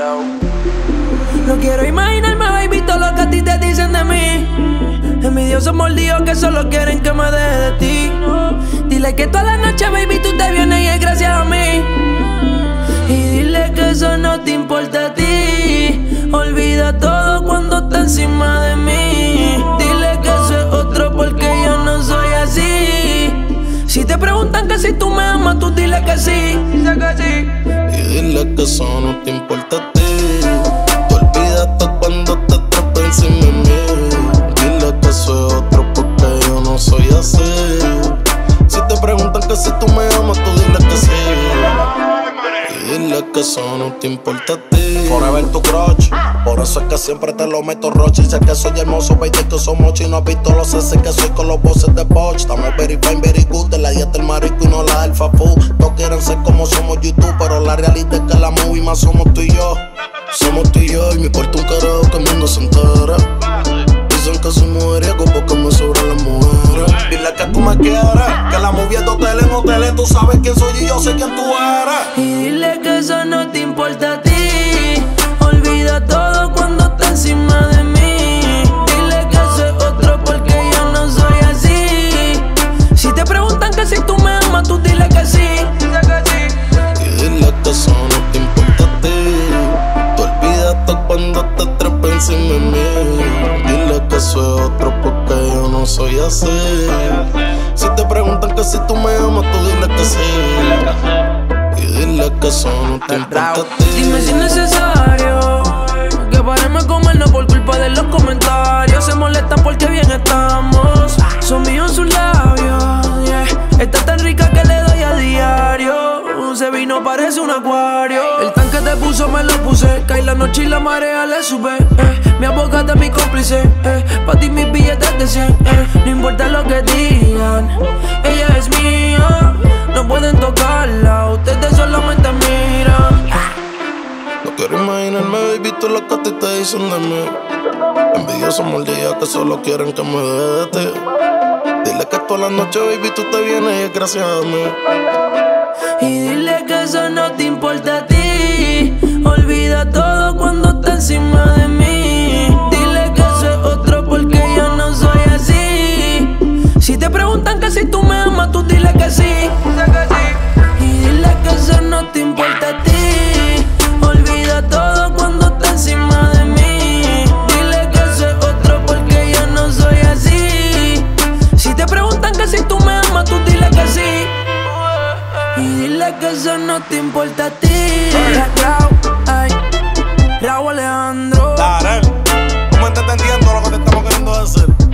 No quiero imaginarme, baby, todo lo que a ti te dicen de mí. Envidiosos mordidos que solo quieren que me deje de ti. Dile que toda la noche, baby, tú te vienes y es gracias a mí. Y dile que eso no te importa a ti. Olvida todo cuando está encima de mí. Dile que eso es otro porque yo no soy así. Si te preguntan que si tú me amas, tú dile que sí. Dice que sí. Dile que eso no te importa a ti. Te olvidaste cuando te atrapé encima de mí. Dile que es otro porque yo no soy así. Si te preguntan que si tú me amas, tú dile que sí. Y dile que eso no te importa a ti. Forever tu crush. Por eso es que siempre te lo meto roche. Sé que soy hermoso, baby, que somos y no has visto los S que soy con los bosses de Poch. Estamos very fine, very good. De la dieta el marico y no la del fafu. Todos quieren ser como somos YouTube, pero la realidad es que la movie más somos tú y yo. Somos tú y yo, y me importa un carajo que el mundo se entera. Dicen que soy mujeriego porque me sobran las mujeres. Dile que tú me quieres, que la movie es hotel en hoteles. Tú sabes quién soy y yo sé quién tú eres. Y dile que eso no te importa a ti. Soy así. Si te preguntan que si tú me amas, tú dile que sí. Y dile que eso no te importa a ti. Dime si es necesario que paremos comernos por culpa de los comentarios. Se molestan porque bien estamos. Son míos sus labios. yeah. Está tan rica que le doy a diario. Ese vino parece un acuario. El tanque te puso, me lo puse. Cae la noche y la marea le sube. Eh. Mi abogada es mi cómplice. Eh. Pa' ti mis billetes de 100. Eh. No importa lo que digan. Ella es mía. No pueden tocarla. Ustedes solamente miran. No quiero imaginarme, baby, todo lo que ti te dicen de mí. Envidiosos mordidas que solo quieren que me deje de ti. Dile que toda la noche, baby, tú te vienes y es gracias a mí. Que eso no te importa a ti. Raúl, ay, Raúl Alejandro. Darel, me estás entendiendo lo que te estamos queriendo decir.